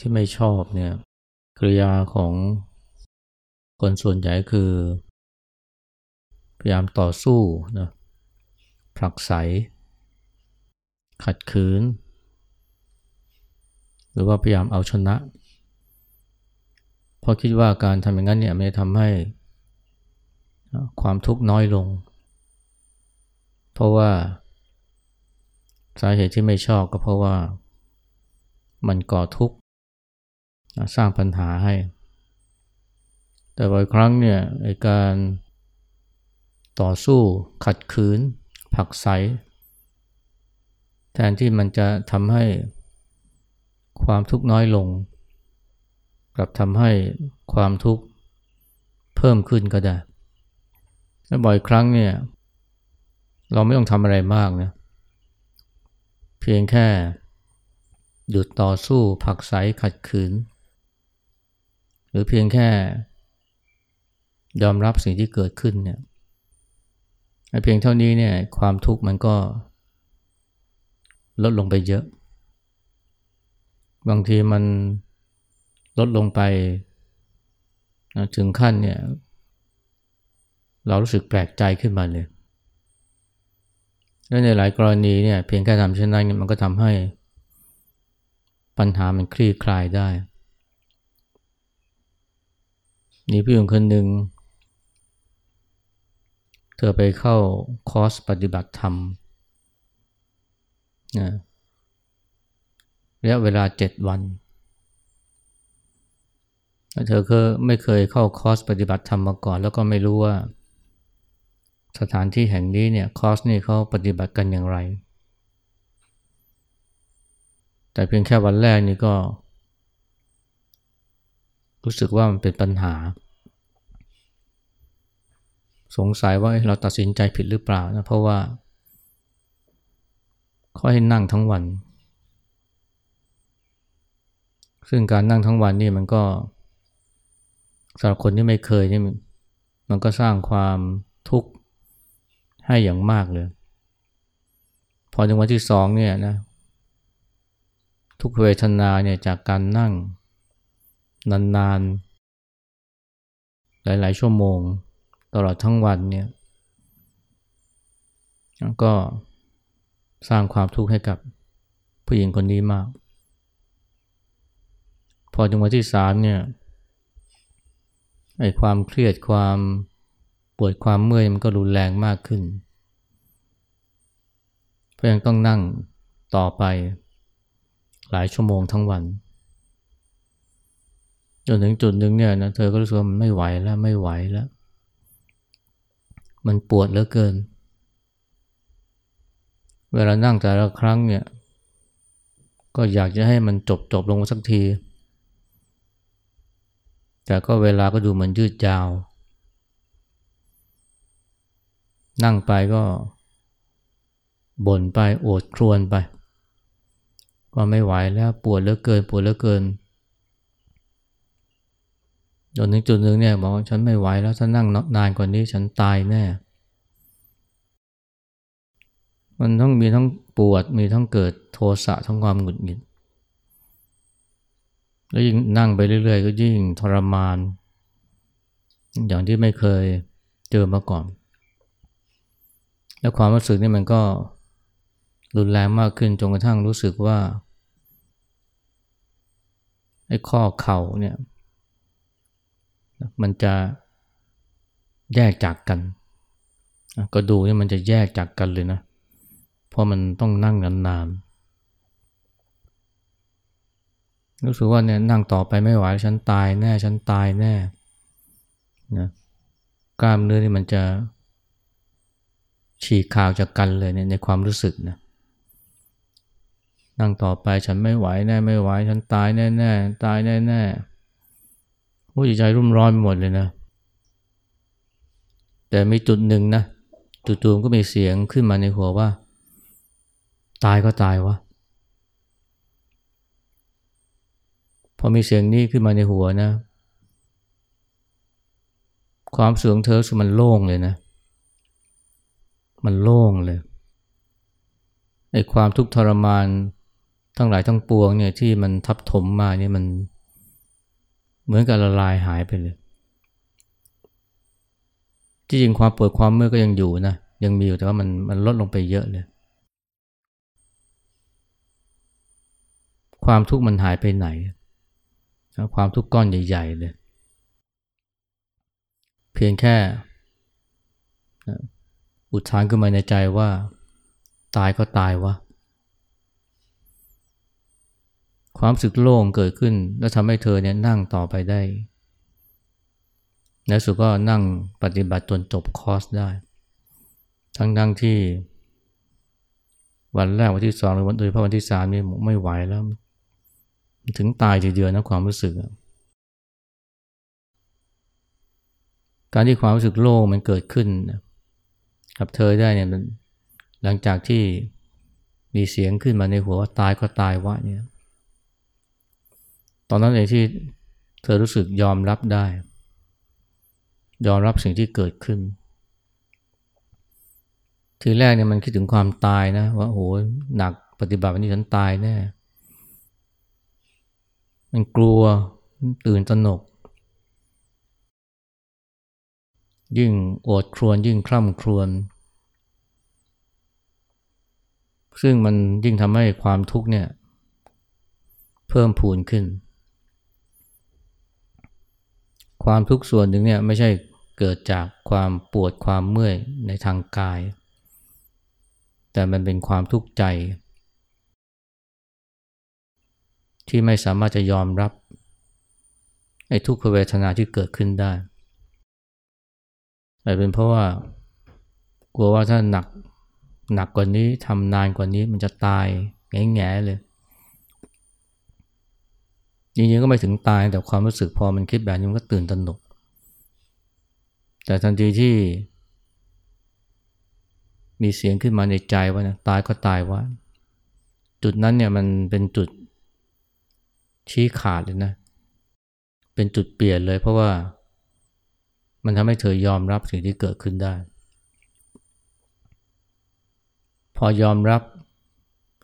ที่ไม่ชอบเนี่ยกริยาของคนส่วนใหญ่คือ พยายามต่อสู้นะผลักไส ขัดขืน หรือว่าพยายามเอาชนะ เพราะคิดว่าการทำอย่างนั้นเนี่ยมันจะทำให้ความทุกข์น้อยลง เพราะว่า สาเหตุที่ไม่ชอบก็เพราะว่ามันก่อทุกข์ สร้างปัญหาให้ แต่บ่อยครั้งเนี่ยการต่อสู้ขัดขืน ผักใส แทนที่มันจะทำให้ความทุกข์น้อยลง กลับทำให้ความทุกข์เพิ่มขึ้นก็ได้ และบ่อยครั้งเนี่ย เราไม่ต้องทำอะไรมากนะเพียงแค่หยุดต่อสู้ผักใสขัดขืน หรือเพียงแค่ยอมรับสิ่งที่เกิดขึ้นเนี่ยเพียงเท่านี้เนี่ยความทุกข์มันก็ลดลงไปเยอะ บางทีมันลดลงไปถึงขั้นเนี่ยเรารู้สึกแปลกใจขึ้นมาเลยและในหลายกรณีเนี่ยเพียงแค่ทำเช่นนั้นมันก็ทำให้ปัญหามันคลี่คลายได้ มีพี่หญิงคนหนึ่ง เธอไปเข้าคอร์สปฏิบัติธรรมนะระยะเวลาเจ็ดวัน เธอเคยไม่เคยเข้าคอร์สปฏิบัติธรรมมาก่อน แล้วก็ไม่รู้ว่า สถานที่แห่งนี้เนี่ยคอร์สนี่เขาปฏิบัติกันอย่างไร แต่เพียงแค่วันแรกนี่ก็ รู้สึกว่ามันเป็นปัญหา สงสัยว่าเราตัดสินใจผิดหรือเปล่านะเพราะว่าเขาให้นั่งทั้งวัน ซึ่งการนั่งทั้งวันนี่มันก็สำหรับคนที่ไม่เคยนี่มันก็สร้างความทุกข์ให้อย่างมากเลย พอถึงวันที่สองเนี่ยนะทุกเวทนาเนี่ยจากการนั่ง นานๆ หลายๆ ชั่วโมง ตลอดทั้งวันเนี่ยก็สร้างความทุกข์ให้กับผู้หญิงคนนี้มาก พอถึงวันที่สามเนี่ยไอ้ความเครียดความปวดความเมื่อยมันก็รุนแรงมากขึ้น เพราะยังต้องนั่งต่อไปหลายชั่วโมงทั้งวัน จนถึงจุดหนึ่งเนี่ยนะเธอก็รู้สึกว่ามันไม่ไหวแล้วไม่ไหวแล้ว มันปวดเหลือเกิน เวลานั่งแต่ละครั้งเนี่ย ก็อยากจะให้มันจบจบลงสักที แต่ก็เวลาก็ดูเหมือนยืดยาว นั่งไปก็บ่นไปโอดครวนไปก็ไม่ไหวแล้วปวดเหลือเกิน ปวดเหลือเกิน จนถึงจุดหนึ่งเนี่ยบอกว่าฉันไม่ไหวแล้วถ้านั่งนานกว่านี้ฉันตายแน่ มันต้องมีทั้งปวดมีทั้งเกิดโทสะทั้งความหงุดหงิด แล้วยิ่งนั่งไปเรื่อย ๆ ก็ยิ่งทรมาน อย่างที่ไม่เคยเจอมาก่อน แล้วความรู้สึกนี่มันก็รุนแรงมากขึ้นจนกระทั่งรู้สึกว่าไอ้ข้อเข่าเนี่ย มันจะแยกจากกันก็ดูกนี่มันจะแยกจากกันเลยนะ เพราะมันต้องนั่งนานๆรู้สึกว่าเนี่ยนั่งต่อไปไม่ไหวฉันตายแน่ฉันตายแน่นะกล้ามเนื้อนี่มันจะฉีกขาดจากกันเลยเนี่ยในความรู้สึกนะนั่งต่อไปฉันไม่ไหวแน่ไม่ไหวฉันตายแน่แน่ตายแน่แน่ โอ้ยใจรุ่มร้อนไปหมดเลยนะ แต่มีจุดหนึ่งนะจู่ๆก็มีเสียงขึ้นมาในหัวว่า ตายก็ตายวะพอมีเสียงนี้ขึ้นมาในหัวนะ ความเสื่อมเธอสุมันโล่งเลยนะ มันโล่งเลยไอความทุกข์ทรมานทั้งหลายทั้งปวงเนี่ยที่มันทับถมมาเนี่ยมัน เหมือนกับละลายหายไปเลยที่จริงความปวดความเมื่อยก็ยังอยู่นะยังมีอยู่แต่ว่ามันมันลดลงไปเยอะเลย ความทุกข์มันหายไปไหน ความทุกข์ก้อนใหญ่ๆเลย เพียงแค่ อุทานขึ้นมาในใจว่า ตายก็ตายวะ ความสึกโล่งเกิดขึ้น แล้วทำให้เธอเนี่ยนั่งต่อไปได้ในสุดก็นั่งปฏิบัติจนจบคอร์สได้ ทั้งทั้งที่ วันแรกวันที่สองหรือวันโดยเฉพาะวันที่สามนี่ไม่ไหวแล้ว ถึงตายทีเดียวนะความรู้สึก การที่ความรู้สึกโล่งมันเกิดขึ้นกับเธอได้เนี่ยหลังจากที่มีเสียงขึ้นมาในหัวว่าตายก็ตายวะเนี่ย ตอนนั้นเองที่เธอรู้สึกยอมรับได้ ยอมรับสิ่งที่เกิดขึ้น ทีแรกเนี่ยมันคิดถึงความตายนะ ว่าโอ้หนักปฏิบัติวันนี้ฉันตายแน่มันกลัวตื่นตระหนก ยิ่งโอดครวนยิ่งคร่ำครวญซึ่งมันยิ่งทำให้ความทุกข์เนี่ย เพิ่มพูนขึ้น ความทุกข์ส่วนหนึ่งเนี่ยไม่ใช่เกิดจากความปวดความเมื่อยในทางกาย แต่มันเป็นความทุกข์ใจ ที่ไม่สามารถจะยอมรับไอ้ทุกขเวทนาที่เกิดขึ้นได้อาจเป็นเพราะว่ากลัวว่าถ้าหนักหนักกว่านี้ทำนานกว่านี้มันจะตายแง่ๆเลย จริงๆก็ไม่ถึงตายแต่ความรู้สึกพอมันคิดแบบนี้มันก็ตื่นตระหนก แต่ทันทีที่ มีเสียงขึ้นมาในใจว่านะตายก็ตายว่า จุดนั้นเนี่ยมันเป็นจุดชี้ขาดเลยนะ เป็นจุดเปลี่ยนเลยเพราะว่ามันทำให้เธอยอมรับสิ่งที่เกิดขึ้นได้ พอยอมรับ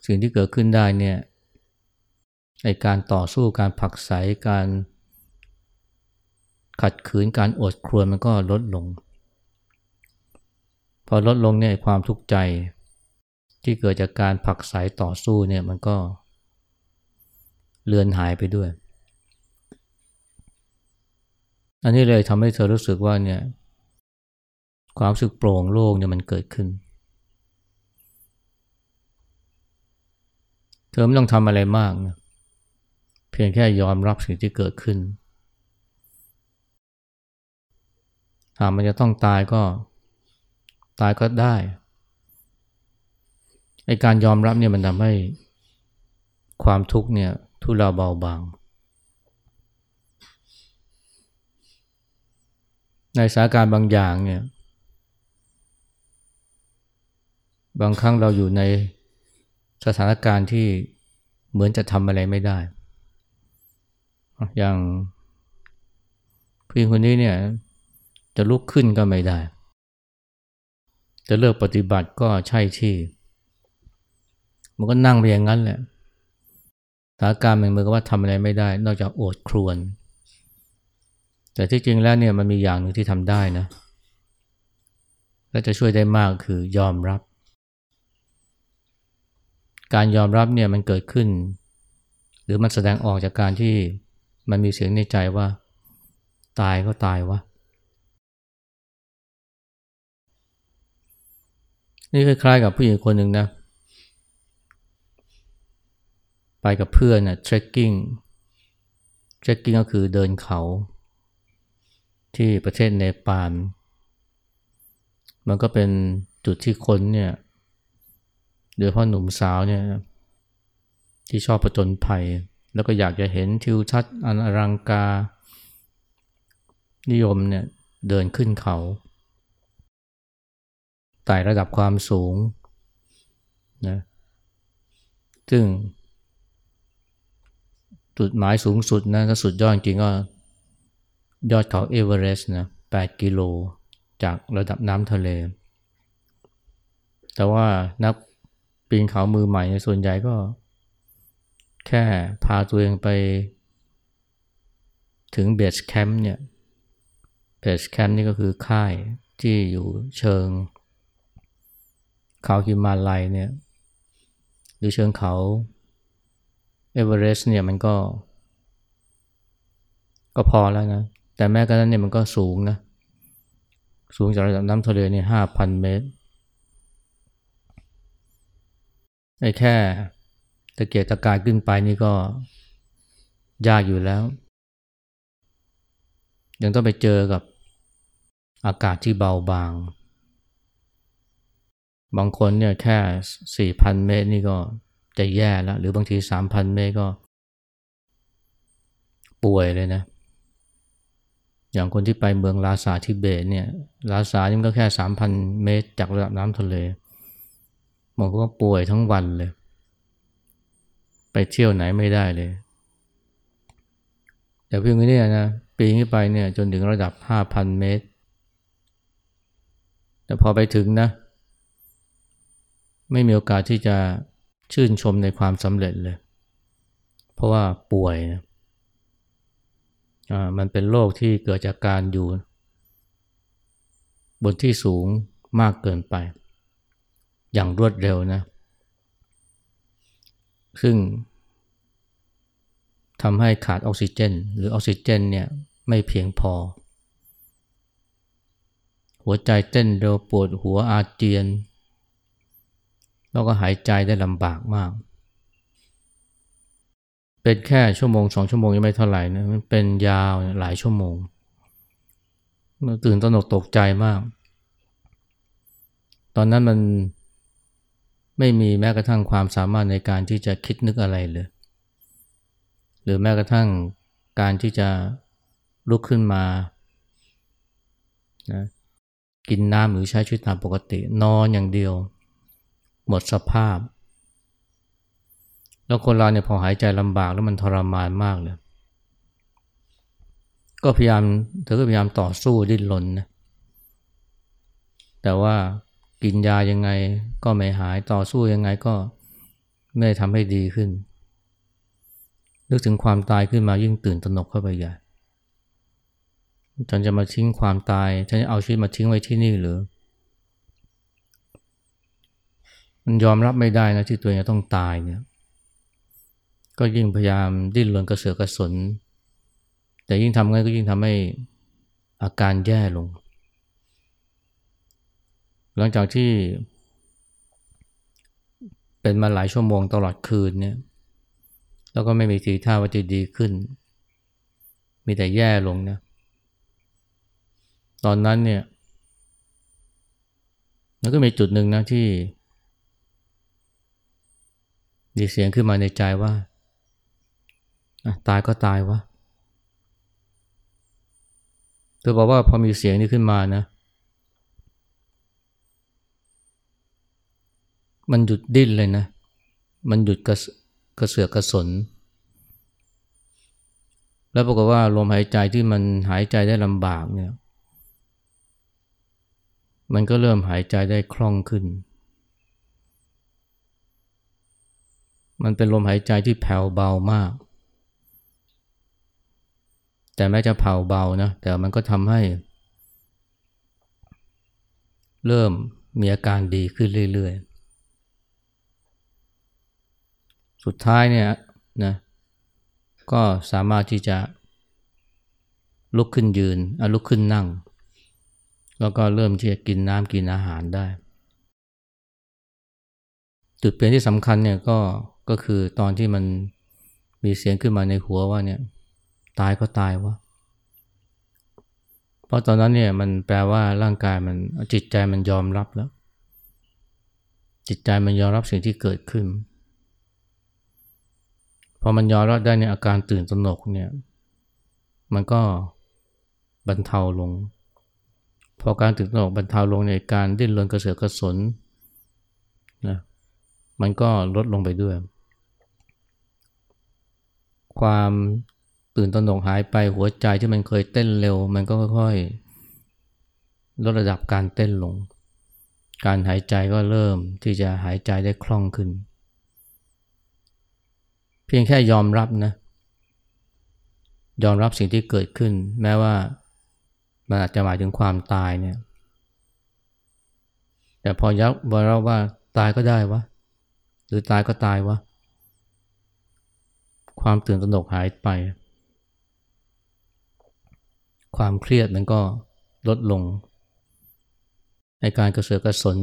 สิ่งที่เกิดขึ้นได้เนี่ย ในการต่อสู้การผักใสการขัดขืนการอดครวญมันก็ลดลง พอลดลงเนี่ยความทุกข์ใจ ที่เกิดจากการผักใสต่อสู้เนี่ยมันก็เลือนหายไปด้วย อันนี้เลยทำให้เธอรู้สึกว่าเนี่ยความสึกโปร่งโล่งเนี่ยมันเกิดขึ้น เธอไม่ต้องทำอะไรมากนะ เพียงแค่ยอมรับสิ่งที่เกิดขึ้น หากมันจะต้องตายก็ตายก็ได้ไอการยอมรับเนี่ยมันทำให้ความทุกข์เนี่ยทุเลาเบาบาง ในสถานการณ์บางอย่างเนี่ยบางครั้งเราอยู่ในสถานการณ์ที่เหมือนจะทำอะไรไม่ได้ อย่างผู้หญิงคนนี้เนี่ยจะลุกขึ้นก็ไม่ได้ จะเลิกปฏิบัติก็ใช่ที่ มันก็นั่งไปอย่างนั้นแหละสถานการณ์มันเหมือนกับว่าทำอะไรไม่ได้ นอกจากโอดครวน แต่ที่จริงแล้วเนี่ยมันมีอย่างหนึ่งที่ทำได้นะ และจะช่วยได้มากคือยอมรับ การยอมรับเนี่ยมันเกิดขึ้น หรือมันแสดงออกจากการที่ มันมีเสียงในใจว่า ตายก็ตายวะ นี่คล้ายๆกับผู้หญิงคนหนึ่งนะ ไปกับเพื่อนนะ trekking trekking ก็คือเดินเขา ที่ประเทศเนปาลมันก็เป็นจุดที่คนเนี่ยโดยเฉพาะหนุ่มสาวเนี่ยที่ชอบประจนภัย แล้วก็อยากจะเห็นทิวทัศน์อันอลังกา นิยมเนี่ยเดินขึ้นเขาไต่ระดับความสูงนะซึ่งจุดหมายสูงสุดนะถ้าสุดยอดจริงก็ยอดเขาเอเวอเรสต์นะ8กิโลจากระดับน้ำทะเล แต่ว่านักปีนเขามือใหม่ส่วนใหญ่ก็ แค่พาตัวเองไปถึง base camp เนี่ย base camp นี่ก็คือค่ายที่อยู่เชิง เขาฮิมาลัยเนี่ยหรือเชิงเขาเอเวอเรสต์เนี่ยมันก็ ก็พอแล้วนะ แต่แม้กระนั้นเนี่ยมันก็สูงนะ สูงจากระดับน้ำทะเลเนี่ยห้าพันเมตรไอ้แค่ ตะเกียกตะกายขึ้นไปนี่ก็ยากอยู่แล้ว ยังต้องไปเจอกับอากาศที่เบาบาง บางคนเนี่ยแค่สี่พันเมตรนี่ก็จะแย่แล้ว หรือบางทีสามพันเมตรก็ ป่วยเลยนะ อย่างคนที่ไปเมืองลาซาทิเบตเนี่ย ลาซานี่มันก็แค่สามพันเมตรจากระดับน้ำทะเลบางคนก็ป่วยทั้งวันเลย ไปเที่ยวไหนไม่ได้เลย แต่พียงนี้นะปีนขึ้นไปเนี่ยจนถึงระดับห้าพันเมตร แต่พอไปถึงนะ ไม่มีโอกาสที่จะชื่นชมในความสำเร็จเลย เพราะว่าป่วยนะมันเป็นโรคที่เกิดจากการอยู่ บนที่สูงมากเกินไป อย่างรวดเร็วนะ ซึ่งทำให้ขาดออกซิเจน หรือออกซิเจนเนี่ยไม่เพียงพอ หัวใจเต้นเร็วปวดหัวอาเจียน แล้วก็หายใจได้ลำบากมาก เป็นแค่ชั่วโมงสองชั่วโมงยังไม่เท่าไหร่นะมันเป็นยาวหลายชั่วโมงตื่นตระหนกตกใจมาก ตอนนั้นมัน ไม่มีแม้กระทั่งความสามารถในการที่จะคิดนึกอะไรเลย หรือแม้กระทั่งการที่จะลุกขึ้นมานะกินน้ำหรือใช้ชีวิตตามปกติ นอนอย่างเดียว หมดสภาพ แล้วคนเราเนี่ยพอหายใจลำบากแล้วมันทรมานมากเลย ก็พยายามเธอก็พยายามต่อสู้ดิ้นรนนะแต่ว่า กินยายังไงก็ไม่หายต่อสู้ยังไงก็ไม่ได้ทำให้ดีขึ้น นึกถึงความตายขึ้นมายิ่งตื่นตระหนกเข้าไปใหญ่ฉันจะมาทิ้งความตาย ฉันจะเอาชีวิตมาทิ้งไว้ที่นี่หรือ มันยอมรับไม่ได้นะที่ตัวเองต้องตายเนี่ย ก็ยิ่งพยายามดิ้นรนกระเสือกกระสน แต่ยิ่งทำงั้นก็ยิ่งทำให้อาการแย่ลง หลังจากที่ เป็นมาหลายชั่วโมงตลอดคืนเนี่ย แล้วก็ไม่มีทีท่าว่าจะดีขึ้น มีแต่แย่ลงนะ ตอนนั้นเนี่ย มันก็มีจุดหนึ่งนะที่ มีเสียงขึ้นมาในใจว่า ตายก็ตายวะเธอบอกว่าพอมีเสียงนี้ขึ้นมานะ มันหยุดดิ้นเลยนะ มันหยุดกระกระเสือกกระสน แล้วปรากฏว่าลมหายใจที่มันหายใจได้ลำบากเนี่ย มันก็เริ่มหายใจได้คล่องขึ้น มันเป็นลมหายใจที่แผ่วเบามาก แต่แม้จะแผ่วเบานะ แต่มันก็ทำให้ เริ่มมีอาการดีขึ้นเรื่อยๆ สุดท้ายเนี่ยนะก็สามารถที่จะลุกขึ้นยืนลุกขึ้นนั่ง แล้วก็เริ่มที่จะกินน้ำกินอาหารได้ จุดเปลี่ยนที่สำคัญเนี่ยก็ก็คือตอนที่มันมีเสียงขึ้นมาในหัวว่าเนี่ยตายก็ตายวะเพราะตอนนั้นเนี่ยมันแปลว่าร่างกายมันจิตใจมันยอมรับแล้ว จิตใจมันยอมรับสิ่งที่เกิดขึ้น พอมันยอมรับได้ในอาการตื่นตระหนกเนี่ย มันก็บรรเทาลง พอการตื่นตระหนกบรรเทาลงในการดิ้นรนกระเสือกกระสนนะมันก็ลดลงไปด้วย ความตื่นตระหนกหายไปหัวใจที่มันเคยเต้นเร็ว มันก็ค่อยๆลดระดับการเต้นลง การหายใจก็เริ่มที่จะหายใจได้คล่องขึ้น เพียงแค่ยอมรับนะ ยอมรับสิ่งที่เกิดขึ้น แม้ว่ามันอาจจะหมายถึงความตายเนี่ย แต่พอยักบอกเราว่าตายก็ได้วะ หรือตายก็ตายวะ ความตื่นตระหนกหายไป ความเครียดมันก็ลดลงในการกระเสือกกระสน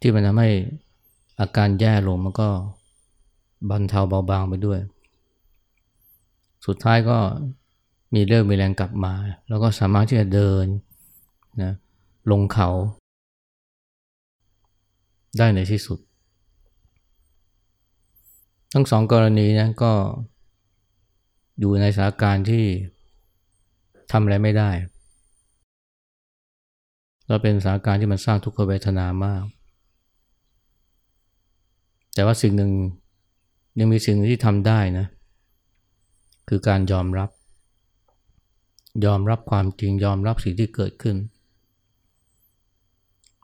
ที่มันทำให้อาการแย่ลงมันก็ บรรเทาเบาบางไปด้วย สุดท้ายก็มีเรื่องมีแรงกลับมา แล้วก็สามารถที่จะเดินนะลงเขา ได้ในที่สุด ทั้งสองกรณีนะก็อยู่ในสถานการณ์ที่ทำอะไรไม่ได้แล้วเป็นสถานการณ์ที่มันสร้างทุกขเวทนามาก แต่ว่าสิ่งหนึ่ง ยังมีสิ่งที่ทำได้นะ คือการยอมรับ ยอมรับความจริงยอมรับสิ่งที่เกิดขึ้น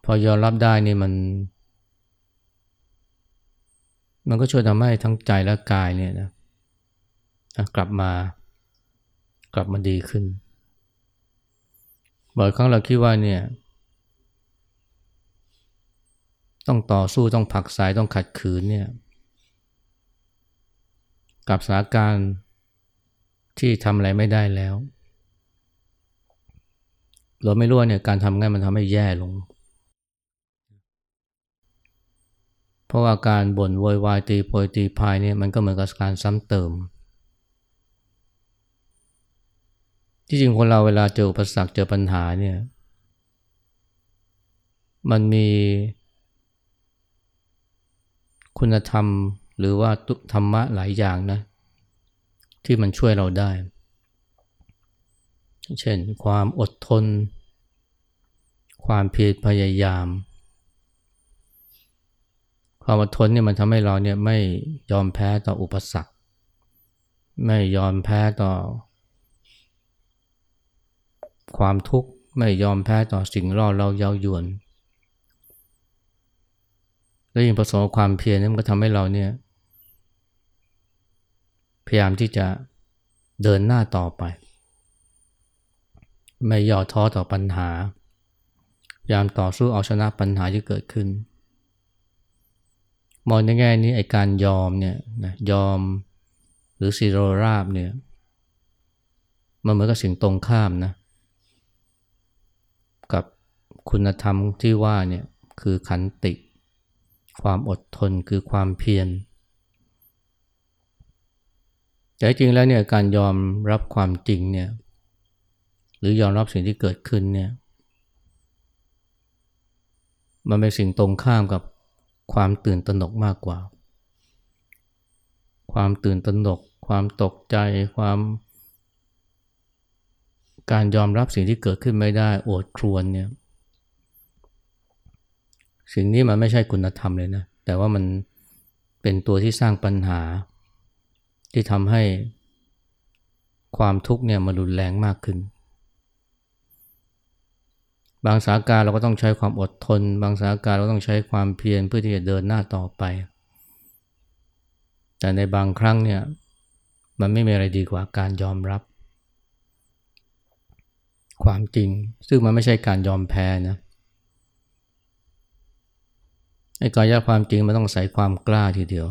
พอยอมรับได้นี่มัน มันก็ช่วยทำให้ทั้งใจและกายเนี่ยนะกลับมากลับมาดีขึ้นบ่อยครั้งเราคิดว่าเนี่ย ต้องต่อสู้ต้องผักสายต้องขัดขืนเนี่ย กับสถานการณ์ที่ทำอะไรไม่ได้แล้ว เราไม่รู้เนี่ยการทำงานมันทำให้แย่ลง เพราะว่าการบ่นโวยวายตีโพยตีพายเนี่ยมันก็เหมือนกับการซ้ำเติม ที่จริงคนเราเวลาเจออุปสรรคเจอปัญหาเนี่ยมันมีคุณธรรม หรือว่าธรรมะหลายอย่างนะ ที่มันช่วยเราได้ เช่นความอดทน ความเพียรพยายาม ความอดทนเนี่ยมันทำให้เราเนี่ยไม่ยอมแพ้ต่ออุปสรรค ไม่ยอมแพ้ต่อ ความทุกข์ไม่ยอมแพ้ต่อสิ่งล่อเราเย้ายวนแล้วยิ่งผสมความเพียรนี่มันก็ทำให้เราเนี่ย พยายามที่จะเดินหน้าต่อไป ไม่ย่อท้อต่อปัญหา พยายามต่อสู้เอาชนะปัญหาที่เกิดขึ้น มองในแง่นี้ไอการยอมเนี่ยนะยอมหรือซีโรราบเนี่ยมันเหมือนกับสิ่งตรงข้ามนะกับคุณธรรมที่ว่าเนี่ยคือขันติ ความอดทนคือความเพียร แต่จริงแล้วเนี่ยการยอมรับความจริงเนี่ยหรือยอมรับสิ่งที่เกิดขึ้นเนี่ยมันเป็นสิ่งตรงข้ามกับความตื่นตระหนกมากกว่า ความตื่นตระหนก ความตกใจความ การยอมรับสิ่งที่เกิดขึ้นไม่ได้โอดครวนเนี่ยสิ่งนี้มันไม่ใช่คุณธรรมเลยนะแต่ว่ามันเป็นตัวที่สร้างปัญหา ที่ทำให้ความทุกข์เนี่ยมันรุนแรงมากขึ้น บางสาการเราก็ต้องใช้ความอดทน บางสาการเราต้องใช้ความเพียรเพื่อที่จะเดินหน้าต่อไป แต่ในบางครั้งเนี่ยมันไม่มีอะไรดีกว่าการยอมรับ ความจริง ซึ่งมันไม่ใช่การยอมแพ้นะไอ้การยความจริงมันต้องใส่ความกล้าทีเดียว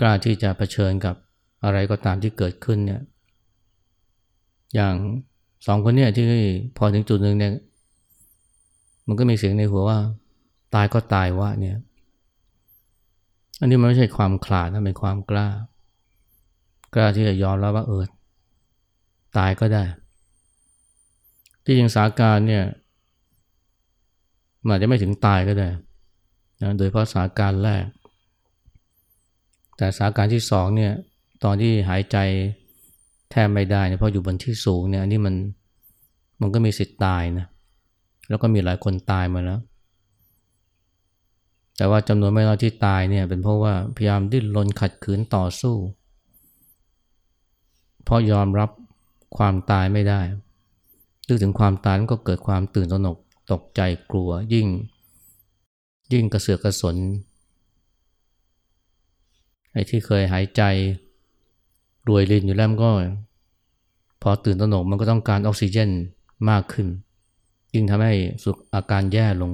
กล้าที่จะะเผชิญกับอะไรก็ตามที่เกิดขึ้นเนี่ย อย่างสองคนเนี่ยที่พอถึงจุดหนึ่งเนี่ย มันก็มีเสียงในหัวว่า ตายก็ตายวะเนี่ย อันนี้มันไม่ใช่ความขลาดนะเป็นความกล้า กล้าที่จะยอมรับว่าเออตายก็ได้ ที่จริงสาการเนี่ยมันอาจจะไม่ถึงตายก็ได้นะโดยเพราะสาการแรก แต่สาการที่สองเนี่ยตอนที่หายใจแทบไม่ได้เนี่ยเพราะอยู่บนที่สูงเนี่ยอันนี้มันมันก็มีสิทธิ์ตายนะแล้วก็มีหลายคนตายมาแล้ว แต่ว่าจำนวนไม่น้อยที่ตายเนี่ยเป็นเพราะว่าพยายามดิ้นรนขัดขืนต่อสู้ เพราะยอมรับความตายไม่ได้นึกถึงความตายก็เกิดความตื่นตระหนกตกใจกลัวยิ่ง ยิ่งกระเสือกกระสน ไอ้ที่เคยหายใจรวยลินอยู่แล้วก็ พอตื่นตระหนกมันก็ต้องการออกซิเจนมากขึ้น ยิ่งทำให้สุขอาการแย่ลง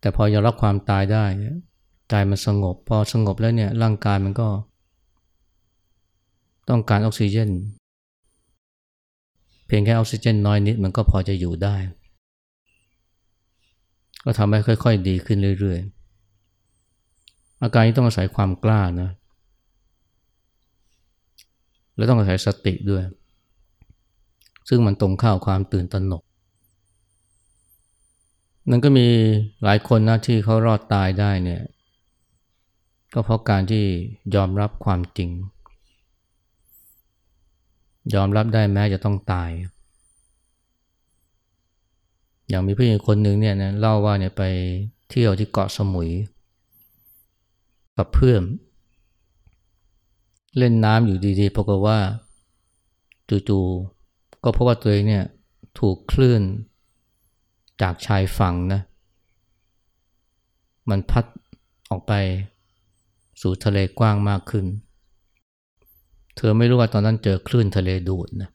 แต่พอยอมรับความตายได้ใจมันสงบ พอสงบแล้วเนี่ยร่างกายมันก็ ต้องการออกซิเจน เพียงแค่ออกซิเจนน้อยนิดมันก็พอจะอยู่ได้ ก็ทำให้ค่อย ๆ ดีขึ้นเรื่อยๆ อาการนี้ต้องอาศัยความกล้านะ แล้วต้องอาศัยสติด้วย ซึ่งมันตรงข้าวความตื่นตระหนก นั่นก็มีหลายคนนะที่เขารอดตายได้เนี่ย ก็เพราะการที่ยอมรับความจริง ยอมรับได้แม้จะต้องตาย อย่างมีผู้หญิงคนหนึ่งเนี่ยนะเล่าว่าเนี่ยไปเที่ยวที่เกาะสมุย กับเพื่อนเล่นน้ำอยู่ดีๆปรากฏว่าจู่ๆก็เพราะว่าตัวเองเนี่ยถูกคลื่นจากชายฝั่งนะมันพัดออกไปสู่ทะเลกว้างมากขึ้น เธอไม่รู้ว่าตอนนั้นเจอคลื่นทะเลดูดนะ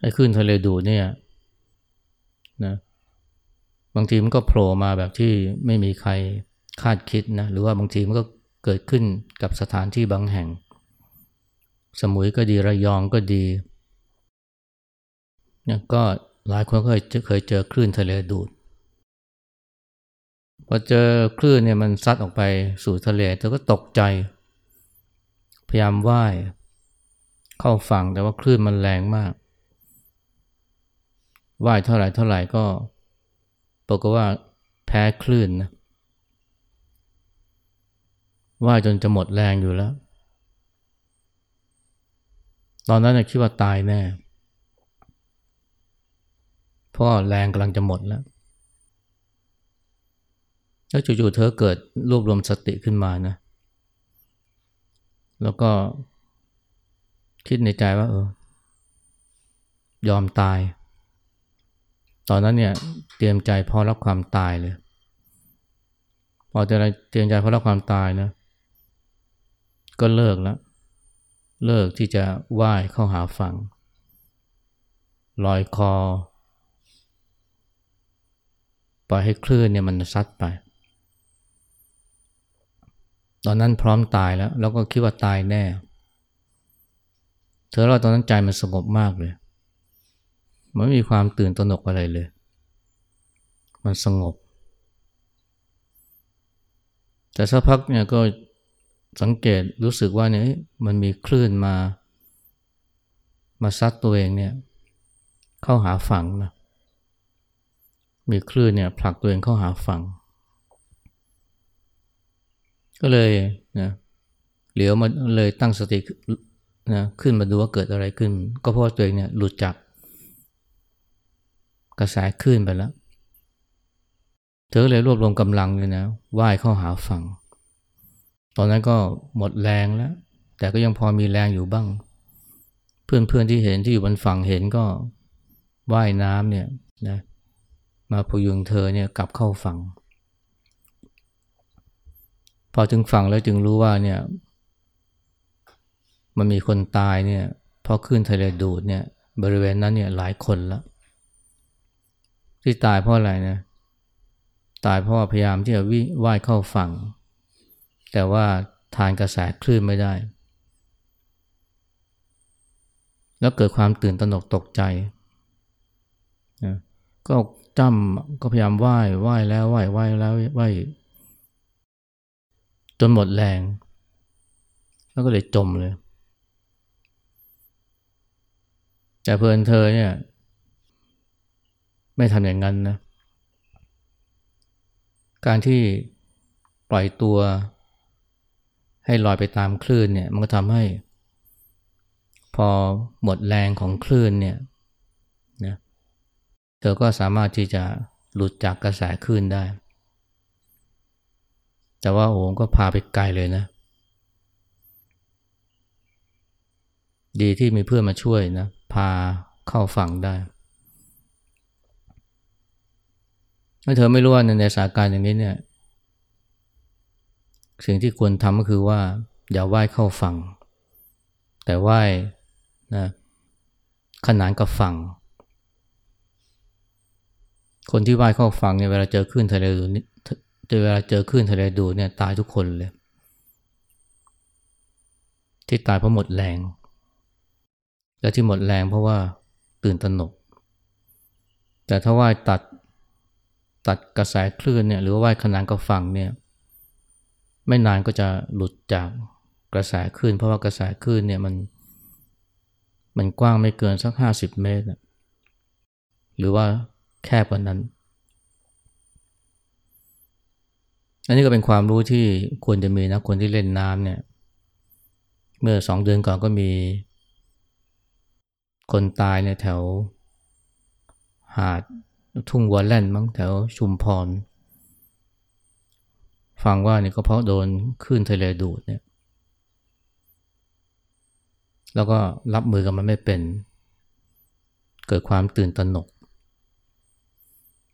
ไอ้คลื่นทะเลดูดเนี่ยนะบางทีมันก็โผล่มาแบบที่ไม่มีใคร คาดคิดนะหรือว่าบางทีมันก็เกิดขึ้นกับสถานที่บางแห่ง สมุยก็ดีระยองก็ดีเนี่ยก็หลายคนเคยเคยเจอคลื่นทะเลดูดพอเจอคลื่นเนี่ยมันซัดออกไปสู่ทะเลเธอก็ตกใจ พยายามว่ายเข้าฝั่งแต่ว่าคลื่นมันแรงมากว่ายเท่าไหร่เท่าไหร่ก็บอกว่าแพ้คลื่นนะ ว่ายจนจะหมดแรงอยู่แล้ว ตอนนั้นคิดว่าตายแน่เพราะแรงกำลังจะหมดแล้ว แล้วจู่ๆเธอเกิดรวบรวมสติขึ้นมานะ แล้วก็คิดในใจว่า เออ ยอมตาย ตอนนั้นเนี่ย เตรียมใจพอรับความตายเลย พอเตรียมใจพอรับความตายนะ ก็เลิกแล้ว เลิกที่จะว่ายเข้าหาฝั่งลอยคอ ปล่อยให้คลื่นเนี่ยมันซัดไป ตอนนั้นพร้อมตายแล้ว แล้วก็คิดว่าตายแน่ เธอเราตอนนั้นใจมันสงบมากเลยมันไม่มีความตื่นตระหนกอะไรเลย มันสงบ แต่สักพักเนี่ยก็ สังเกตรู้สึกว่าเนี่ยมันมีคลื่นมา มาซัดตัวเองเนี่ยเข้าหาฝั่งนะมีคลื่นเนี่ยผลักตัวเองเข้าหาฝั่ง ก็เลยนะเหลียวมาเลยตั้งสตินะขึ้นมาดูว่าเกิดอะไรขึ้น ก็เพราะตัวเองเนี่ยหลุดจากกระแสคลื่นไปแล้ว เธอเลยรวบรวมกำลังเลยนะว่ายเข้าหาฝั่ง อนนั้นก็หมดแรงแล้ว แต่ก็ยังพอมีแรงอยู่บ้าง เพื่อนๆที่เห็นที่อยู่บนฝั่งเห็นก็ว่ายน้ำเนี่ยนะมาพยุงเธอเนี่ยกลับเข้าฝั่ง พอถึงฝั่งแล้วจึงรู้ว่าเนี่ยมันมีคนตายเนี่ยเพราะขึ้นทะเลดูดเนี่ยบริเวณนั้นเนี่ยหลายคนแล้ว ที่ตายเพราะอะไรนะตายเพราะพยายามที่จะวิ่งว่ายเข้าฝั่ง แต่ว่าทานกระแสคลื่นไม่ได้ แล้วเกิดความตื่นตระหนกตกใจนะก็จำก็พยายามไหว่ายว่ายแล้วไหว่ายว่ายแล้วว่ายจนหมดแรง แล้วก็เลยจมเลย แต่เพื่อนเธอเนี่ย ไม่ทำอย่างนั้นนะ การที่ปล่อยตัว ให้ลอยไปตามคลื่นเนี่ยมันก็ทำให้ พอหมดแรงของคลื่นเนี่ยนะเธอก็สามารถที่จะหลุดจากกระแสคลื่นได้ แต่ว่าโอ้ก็พาไปไกลเลยนะ ดีที่มีเพื่อนมาช่วยนะ พาเข้าฝั่งได้ถ้าเธอไม่รู้ว่าในสถานการณ์อย่างนี้เนี่ย สิ่งที่ควรทำก็คือว่า อย่าว่ายเข้าฝั่ง แต่ว่ายนะขนานกับฝั่ง คนที่ว่ายเข้าฝั่งเนี่ยเวลาเจอคลื่นทะเลดูเจอเวลาเจอคลื่นทะเลดูเนี่ยตายทุกคนเลย ที่ตายเพราะหมดแรง และที่หมดแรงเพราะว่าตื่นตระหนก แต่ถ้าว่ายตัดตัดกระแสคลื่นเนี่ยหรือว่าว่ายขนานกับฝั่งเนี่ย ไม่นานก็จะหลุดจากกระแสคลื่นเพราะว่ากระแสคลื่นเนี่ยมันมันกว้างไม่เกินสักห้าสิบเมตร หรือว่าแคบกว่านั้น อันนี้ก็เป็นความรู้ที่ควรจะมีนะคนที่เล่นน้ำเนี่ย เมื่อสองเดือนก่อนก็มี คนตายในแถว หาดทุ่งวัวแล่นมั้งแถวชุมพร ฟังว่านี่ก็เพราะโดนคลื่นทะเลดูดเนี่ยแล้วก็รับมือกับมันไม่เป็น เกิดความตื่นตระหนก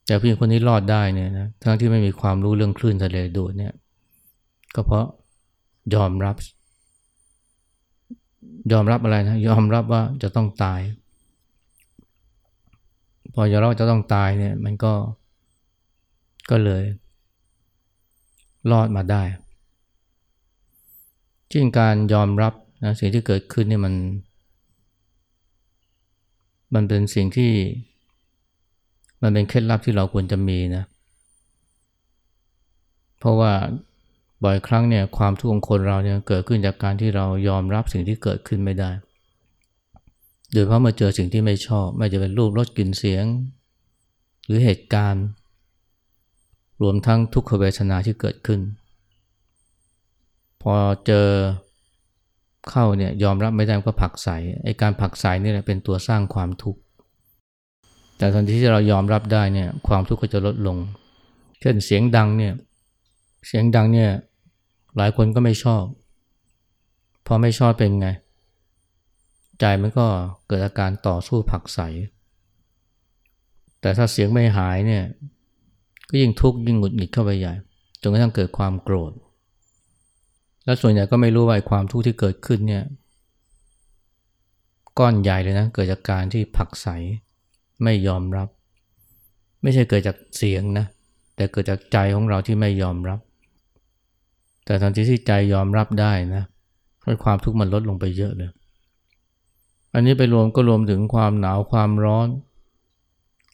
แต่ผู้หญิงคนนี้รอดได้เนี่ยนะทั้งที่ไม่มีความรู้เรื่องคลื่นทะเลดูดเนี่ยก็เพราะยอมรับ ยอมรับอะไรนะยอมรับว่าจะต้องตาย พอยอมรับว่าจะต้องตายเนี่ยมันก็ก็เลย รอดมาได้จริงการยอมรับนะสิ่งที่เกิดขึ้นนี่มัน มันเป็นสิ่งที่ มันเป็นเคล็ดลับที่เราควรจะมีนะ เพราะว่าบ่อยครั้งเนี่ยความทุกข์ของคนเราเนี่ยเกิดขึ้นจากการที่เรายอมรับสิ่งที่เกิดขึ้นไม่ได้ โดยเพราะมาเจอสิ่งที่ไม่ชอบ ไม่จะเป็นรูปรสกลิ่นเสียง หรือเหตุการณ์ รวมทั้งทุกขเวทนาที่เกิดขึ้น พอเจอเข้าเนี่ยยอมรับไม่ได้ก็ผักใสไอการผักใสนี่แหละเป็นตัวสร้างความทุกข์แต่ทันทีที่เรายอมรับได้เนี่ยความทุกข์ก็จะลดลง เช่นเสียงดังเนี่ยเสียงดังเนี่ยหลายคนก็ไม่ชอบ พอไม่ชอบเป็นไง ใจมันก็เกิดอาการต่อสู้ผักใสแต่ถ้าเสียงไม่หายเนี่ย ก็ยิ่งทุกข์ยิ่งหงุดหงิดเข้าไปใหญ่จนกระทั่งเกิดความโกรธ และส่วนใหญ่ก็ไม่รู้ว่าความทุกข์ที่เกิดขึ้นเนี่ยก้อนใหญ่เลยนะเกิดจากการที่ผักใสไม่ยอมรับ ไม่ใช่เกิดจากเสียงนะแต่เกิดจากใจของเราที่ไม่ยอมรับ แต่ทันทีที่ใจยอมรับได้นะความทุกข์มันลดลงไปเยอะเลย อันนี้ไปรวมก็รวมถึงความหนาวความร้อน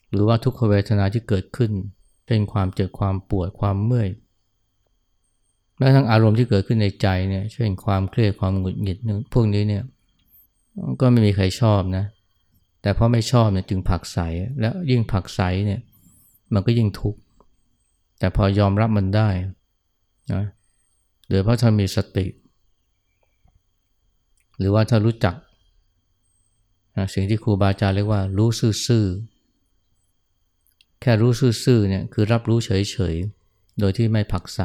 หรือว่าทุกขเวทนาที่เกิดขึ้น เป็นความเจ็บความปวดความเมื่อยแม้ทั้งอารมณ์ที่เกิดขึ้นในใจเนี่ยเช่นความเครียดความหงุดหงิดพวกนี้เนี่ยก็ไม่มีใครชอบนะ แต่เพราะไม่ชอบเนี่ยจึงผักใสและยิ่งผักใสเนี่ยมันก็ยิ่งทุกข์แต่พอยอมรับมันได้นะโดยเพราะถ้ามีสติ หรือว่าถ้ารู้จักนะสิ่งที่ครูบาอาจารย์เรียกว่ารู้ซื่อๆ แค่รู้ซื่อๆเนี่ยคือรับรู้เฉยๆ โดยที่ไม่ผักใส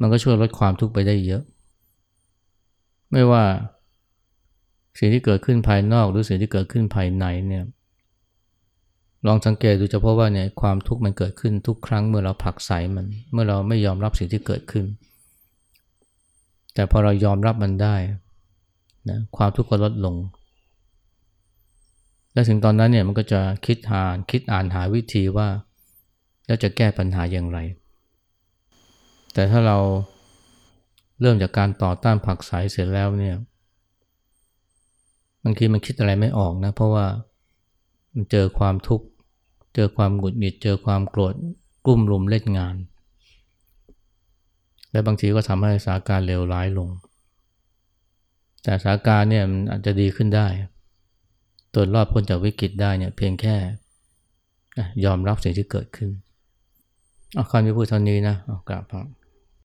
มันก็ช่วยลดความทุกข์ไปได้เยอะ ไม่ว่าสิ่งที่เกิดขึ้นภายนอกหรือสิ่งที่เกิดขึ้นภายในเนี่ยลองสังเกตดูจะพบว่าเนี่ยความทุกข์มันเกิดขึ้นทุกครั้งเมื่อเราผักไสมัน เมื่อเราไม่ยอมรับสิ่งที่เกิดขึ้น แต่พอเรายอมรับมันได้นะความทุกข์ก็ลดลง และถึงตอนนั้นเนี่ยมันก็จะคิดหาคิดอ่านหาวิธีว่า แล้วจะแก้ปัญหาอย่างไร แต่ถ้าเราเริ่มจากการต่อต้านผักสายเสร็จแล้วเนี่ยบางทีมันคิดอะไรไม่ออกนะ เพราะว่ามันเจอความทุกข์ เจอความหงุดหงิด เจอความโกรธกลุ่มลุมเล่นงาน และบางทีก็ทำให้สาการเลวร้ายลง แต่สาการเนี่ยมันอาจจะดีขึ้นได้ ตัวรอดพ้นจากวิกฤตได้เนี่ยเพียงแค่ยอมรับสิ่งที่เกิดขึ้นเอาคำที่พูดเท่านี้นะเอากราบพระ